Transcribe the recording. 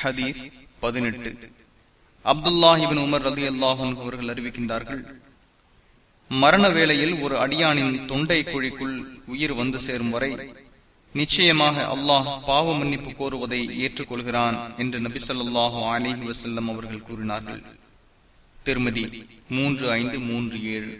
ஹதீஸ் பதினெட்டு. அப்துல்லாஹிபின் உமர் ரதி அல்லாஹன் அவர்கள் அறிவிக்கின்றார்கள் மரண வேளையில் ஒரு அடியானின் தொண்டை குழிக்குள் உயிர் வந்து சேரும் வரை நிச்சயமாக அல்லாஹ் பாவ மன்னிப்பு கோருவதை ஏற்றுக்கொள்கிறான் என்று நபி சொல்லாஹு அலிஹி வசல்லம் அவர்கள் கூறினார்கள். திருமதி மூன்று ஐந்து மூன்று ஏழு.